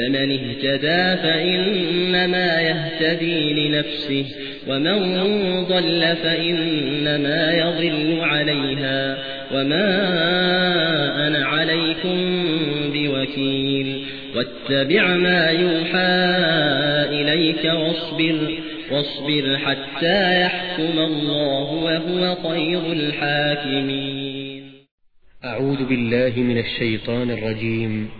فمن اهتدى فإنما يهتدي لنفسه ومن ضل فإنما يضل عليها وما أنا عليكم بوكيل. واتبع ما يوحى إليك واصبر واصبر حتى يحكم الله وهو خير الحاكمين. أعوذ بالله من الشيطان الرجيم.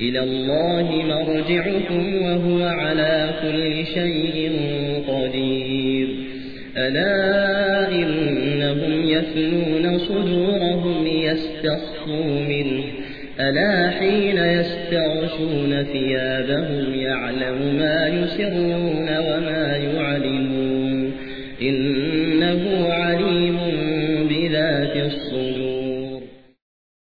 إلى الله مرجعكم وهو على كل شيء قدير. ألا إنهم يثنون صدورهم يستخفوا منه. ألا حين يستغشون ثيابهم يعلم ما يسرون وما يعلمون إنه عليم